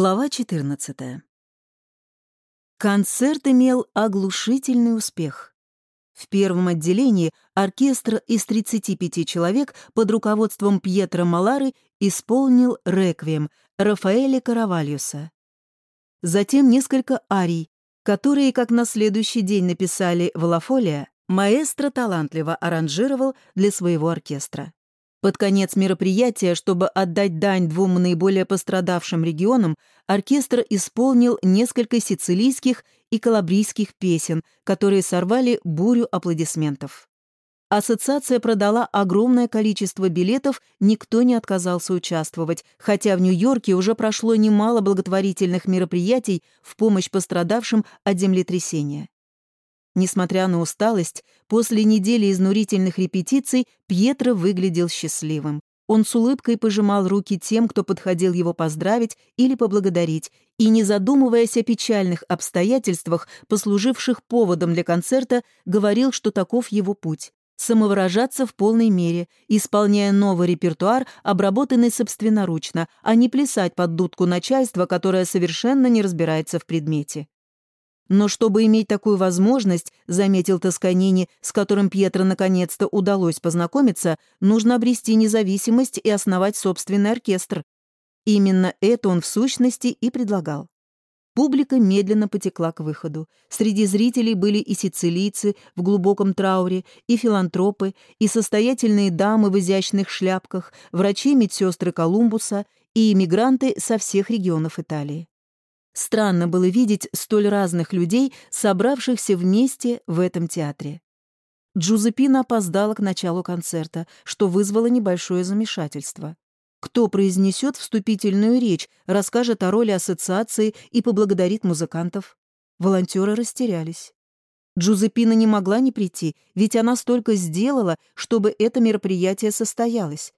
Глава 14. Концерт имел оглушительный успех. В первом отделении оркестр из 35 человек под руководством Пьетро Малары исполнил «Реквием» Рафаэля Каравальюса. Затем несколько арий, которые, как на следующий день написали в Лафолия, маэстро талантливо аранжировал для своего оркестра. Под конец мероприятия, чтобы отдать дань двум наиболее пострадавшим регионам, оркестр исполнил несколько сицилийских и калабрийских песен, которые сорвали бурю аплодисментов. Ассоциация продала огромное количество билетов, никто не отказался участвовать, хотя в Нью-Йорке уже прошло немало благотворительных мероприятий в помощь пострадавшим от землетрясения. Несмотря на усталость, после недели изнурительных репетиций Пьетро выглядел счастливым. Он с улыбкой пожимал руки тем, кто подходил его поздравить или поблагодарить, и, не задумываясь о печальных обстоятельствах, послуживших поводом для концерта, говорил, что таков его путь самовыражаться в полной мере, исполняя новый репертуар, обработанный собственноручно, а не плясать под дудку начальства, которое совершенно не разбирается в предмете. Но чтобы иметь такую возможность, заметил Тосканини, с которым Пьетро наконец-то удалось познакомиться, нужно обрести независимость и основать собственный оркестр. Именно это он в сущности и предлагал. Публика медленно потекла к выходу. Среди зрителей были и сицилийцы в глубоком трауре, и филантропы, и состоятельные дамы в изящных шляпках, врачи-медсестры Колумбуса и иммигранты со всех регионов Италии. Странно было видеть столь разных людей, собравшихся вместе в этом театре. Джузеппина опоздала к началу концерта, что вызвало небольшое замешательство. Кто произнесет вступительную речь, расскажет о роли ассоциации и поблагодарит музыкантов? Волонтеры растерялись. Джузеппина не могла не прийти, ведь она столько сделала, чтобы это мероприятие состоялось.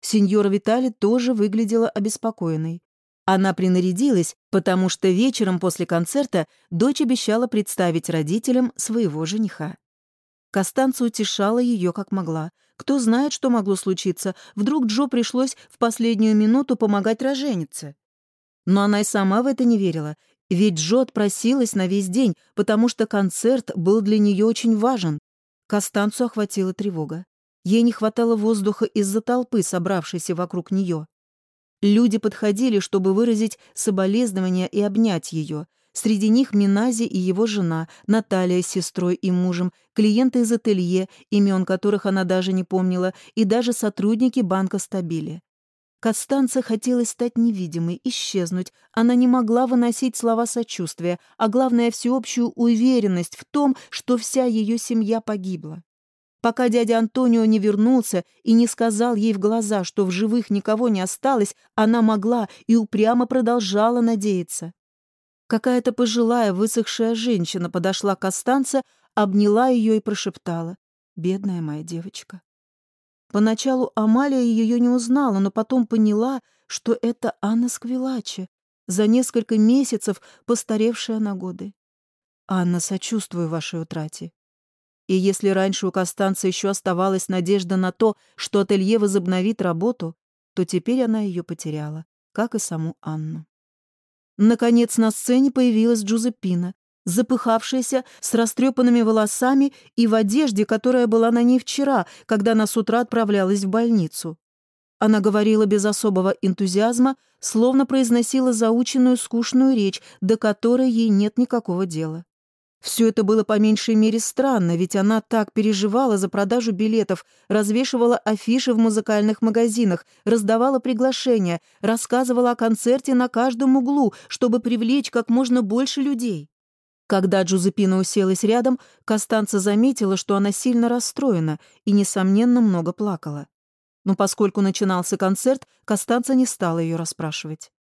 Сеньора Витали тоже выглядела обеспокоенной. Она принарядилась, потому что вечером после концерта дочь обещала представить родителям своего жениха. Костанца утешала ее как могла. Кто знает, что могло случиться, вдруг Джо пришлось в последнюю минуту помогать роженице. Но она и сама в это не верила, ведь Джо отпросилась на весь день, потому что концерт был для нее очень важен. Костанцу охватила тревога. Ей не хватало воздуха из-за толпы, собравшейся вокруг нее. Люди подходили, чтобы выразить соболезнования и обнять ее. Среди них Минази и его жена, Наталья с сестрой и мужем, клиенты из ателье, имен которых она даже не помнила, и даже сотрудники банка Стабили. Костанце хотелось стать невидимой, исчезнуть. Она не могла выносить слова сочувствия, а главное — всеобщую уверенность в том, что вся ее семья погибла. Пока дядя Антонио не вернулся и не сказал ей в глаза, что в живых никого не осталось, она могла и упрямо продолжала надеяться. Какая-то пожилая высохшая женщина подошла к Останце, обняла ее и прошептала. «Бедная моя девочка». Поначалу Амалия ее не узнала, но потом поняла, что это Анна Сквилачи, за несколько месяцев постаревшая на годы. «Анна, сочувствую вашей утрате. И если раньше у Костанца еще оставалась надежда на то, что ателье возобновит работу, то теперь она ее потеряла, как и саму Анну. Наконец на сцене появилась Джузеппина, запыхавшаяся, с растрепанными волосами и в одежде, которая была на ней вчера, когда она с утра отправлялась в больницу. Она говорила без особого энтузиазма, словно произносила заученную скучную речь, до которой ей нет никакого дела. Все это было по меньшей мере странно, ведь она так переживала за продажу билетов, развешивала афиши в музыкальных магазинах, раздавала приглашения, рассказывала о концерте на каждом углу, чтобы привлечь как можно больше людей. Когда Джузеппина уселась рядом, Костанца заметила, что она сильно расстроена и, несомненно, много плакала. Но поскольку начинался концерт, Костанца не стала ее расспрашивать.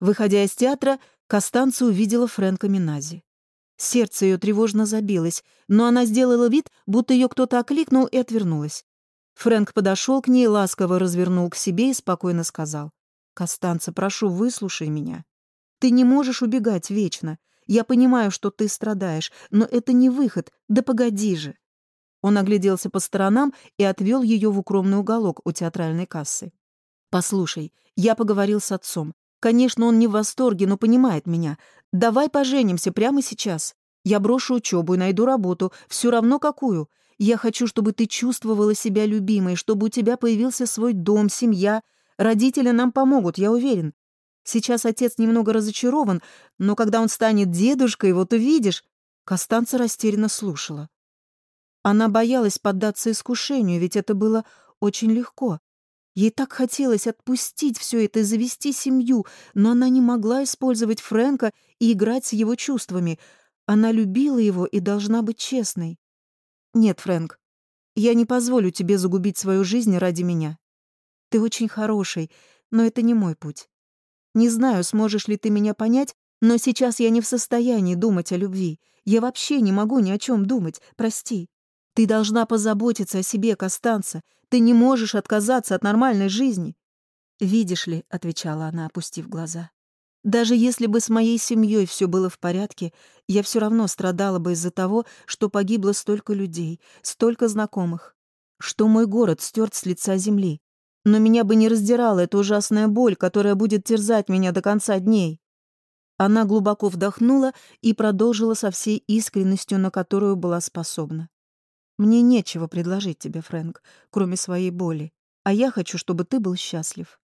Выходя из театра, Костанца увидела Фрэнка Минази. Сердце ее тревожно забилось, но она сделала вид, будто ее кто-то окликнул и отвернулась. Фрэнк подошел к ней, ласково развернул к себе и спокойно сказал. «Костанца, прошу, выслушай меня. Ты не можешь убегать вечно. Я понимаю, что ты страдаешь, но это не выход, да погоди же». Он огляделся по сторонам и отвел ее в укромный уголок у театральной кассы. «Послушай, я поговорил с отцом. Конечно, он не в восторге, но понимает меня. Давай поженимся прямо сейчас. Я брошу учебу и найду работу, все равно какую. Я хочу, чтобы ты чувствовала себя любимой, чтобы у тебя появился свой дом, семья. Родители нам помогут, я уверен. Сейчас отец немного разочарован, но когда он станет дедушкой, вот увидишь...» Костанца растерянно слушала. Она боялась поддаться искушению, ведь это было очень легко. Ей так хотелось отпустить все это и завести семью, но она не могла использовать Фрэнка и играть с его чувствами. Она любила его и должна быть честной. «Нет, Фрэнк, я не позволю тебе загубить свою жизнь ради меня. Ты очень хороший, но это не мой путь. Не знаю, сможешь ли ты меня понять, но сейчас я не в состоянии думать о любви. Я вообще не могу ни о чем думать, прости. Ты должна позаботиться о себе, Костанца. Ты не можешь отказаться от нормальной жизни. «Видишь ли», — отвечала она, опустив глаза, «даже если бы с моей семьей все было в порядке, я все равно страдала бы из-за того, что погибло столько людей, столько знакомых, что мой город стерт с лица земли. Но меня бы не раздирала эта ужасная боль, которая будет терзать меня до конца дней. Она глубоко вдохнула и продолжила со всей искренностью, на которую была способна. «Мне нечего предложить тебе, Фрэнк, кроме своей боли, а я хочу, чтобы ты был счастлив».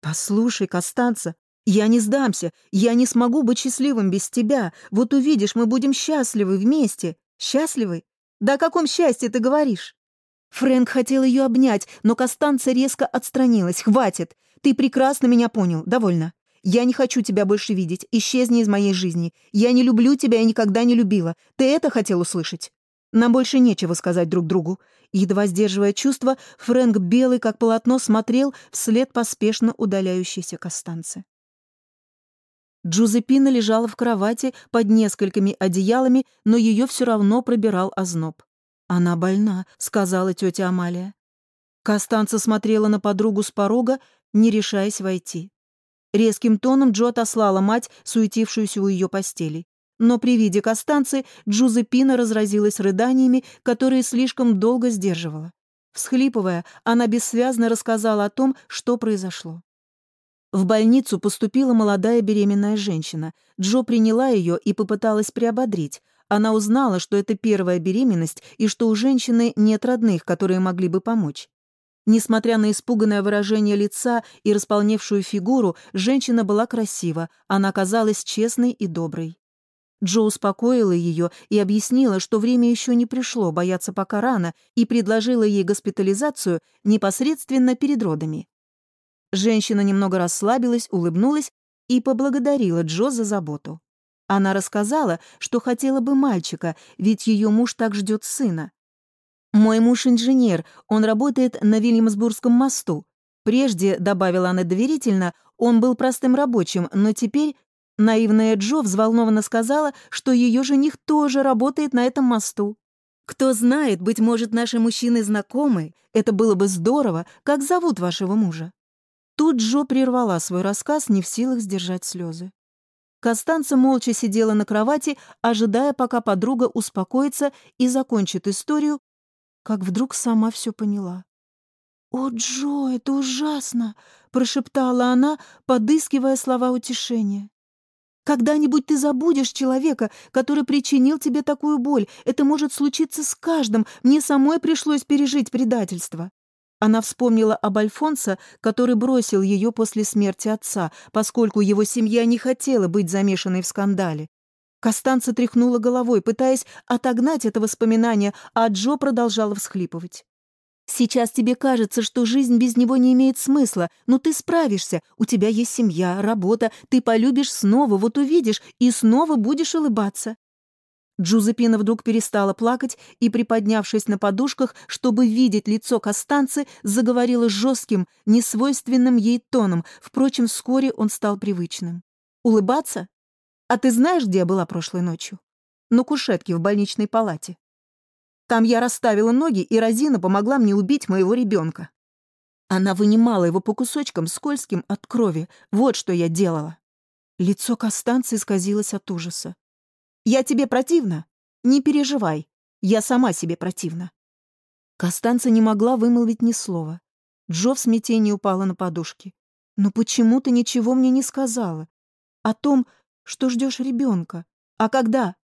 «Послушай, Костанца, я не сдамся, я не смогу быть счастливым без тебя. Вот увидишь, мы будем счастливы вместе. Счастливы? Да о каком счастье ты говоришь?» Фрэнк хотел ее обнять, но Костанца резко отстранилась. «Хватит! Ты прекрасно меня понял. Довольно. Я не хочу тебя больше видеть. Исчезни из моей жизни. Я не люблю тебя и никогда не любила. Ты это хотел услышать?» Нам больше нечего сказать друг другу. Едва сдерживая чувства, Фрэнк белый, как полотно, смотрел вслед поспешно удаляющейся Костанце. Джузеппина лежала в кровати под несколькими одеялами, но ее все равно пробирал озноб. «Она больна», — сказала тетя Амалия. Костанца смотрела на подругу с порога, не решаясь войти. Резким тоном Джо отослала мать, суетившуюся у ее постели. Но при виде Костанцы Джузеппина разразилась рыданиями, которые слишком долго сдерживала. Всхлипывая, она бессвязно рассказала о том, что произошло. В больницу поступила молодая беременная женщина. Джо приняла ее и попыталась приободрить, она узнала, что это первая беременность и что у женщины нет родных, которые могли бы помочь. Несмотря на испуганное выражение лица и располневшую фигуру, женщина была красива, она казалась честной и доброй. Джо успокоила ее и объяснила, что время еще не пришло, бояться пока рано, и предложила ей госпитализацию непосредственно перед родами. Женщина немного расслабилась, улыбнулась и поблагодарила Джо за заботу. Она рассказала, что хотела бы мальчика, ведь ее муж так ждет сына. «Мой муж инженер, он работает на Вильямсбургском мосту. Прежде, — добавила она доверительно, — он был простым рабочим, но теперь наивная Джо взволнованно сказала, что ее жених тоже работает на этом мосту. Кто знает, быть может, наши мужчины знакомы, это было бы здорово, как зовут вашего мужа. Тут Джо прервала свой рассказ, не в силах сдержать слезы. Костанца молча сидела на кровати, ожидая, пока подруга успокоится и закончит историю, как вдруг сама все поняла. «О, Джо, это ужасно!» — прошептала она, подыскивая слова утешения. «Когда-нибудь ты забудешь человека, который причинил тебе такую боль. Это может случиться с каждым. Мне самой пришлось пережить предательство». Она вспомнила об Альфонсо, который бросил ее после смерти отца, поскольку его семья не хотела быть замешанной в скандале. Костанца тряхнула головой, пытаясь отогнать это воспоминание, а Джо продолжала всхлипывать. «Сейчас тебе кажется, что жизнь без него не имеет смысла, но ты справишься. У тебя есть семья, работа, ты полюбишь снова, вот увидишь, и снова будешь улыбаться. Джузепина вдруг перестала плакать и, приподнявшись на подушках, чтобы видеть лицо Костанцы, заговорила жестким, несвойственным ей тоном. Впрочем, вскоре он стал привычным. «Улыбаться? А ты знаешь, где я была прошлой ночью? На кушетке в больничной палате. Там я расставила ноги, и Розина помогла мне убить моего ребенка. Она вынимала его по кусочкам, скользким от крови. Вот что я делала». Лицо Костанцы исказилось от ужаса. Я тебе противна? Не переживай, я сама себе противна». Костанца не могла вымолвить ни слова. Джо в смятении упала на подушки. Но почему ты ничего мне не сказала? О том, что ждешь ребенка. А когда?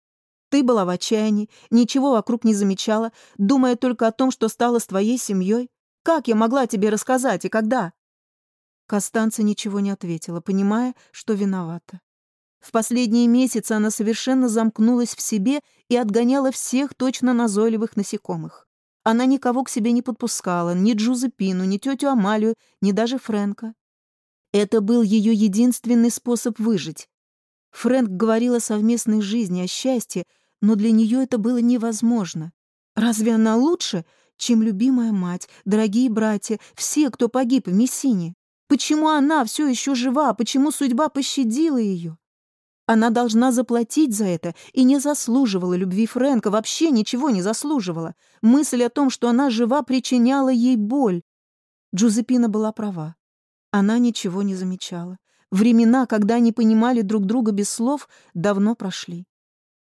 Ты была в отчаянии, ничего вокруг не замечала, думая только о том, что стало с твоей семьей. Как я могла тебе рассказать и когда?» Костанца ничего не ответила, понимая, что виновата. В последние месяцы она совершенно замкнулась в себе и отгоняла всех точно назойливых насекомых. Она никого к себе не подпускала, ни Джузепину, ни тетю Амалию, ни даже Фрэнка. Это был ее единственный способ выжить. Фрэнк говорил о совместной жизни, о счастье, но для нее это было невозможно. Разве она лучше, чем любимая мать, дорогие братья, все, кто погиб в Мессине? Почему она все еще жива? Почему судьба пощадила ее? Она должна заплатить за это и не заслуживала любви Фрэнка, вообще ничего не заслуживала. Мысль о том, что она жива, причиняла ей боль. Джузепина была права. Она ничего не замечала. Времена, когда они понимали друг друга без слов, давно прошли.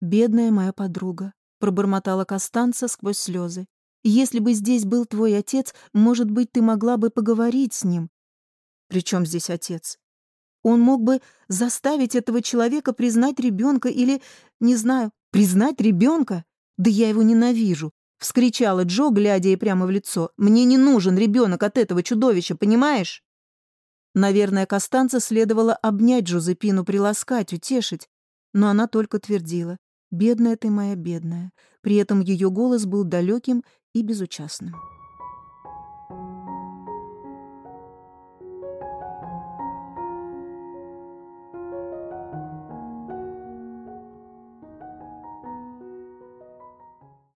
«Бедная моя подруга», — пробормотала Костанца сквозь слезы. «Если бы здесь был твой отец, может быть, ты могла бы поговорить с ним». «При чем здесь отец?» Он мог бы заставить этого человека признать ребенка или, не знаю, признать ребенка? Да я его ненавижу!» — вскричала Джо, глядя ей прямо в лицо. «Мне не нужен ребенок от этого чудовища, понимаешь?» Наверное, Костанца следовало обнять Джузепину, приласкать, утешить, но она только твердила. Бедная ты моя, бедная. При этом ее голос был далеким и безучастным.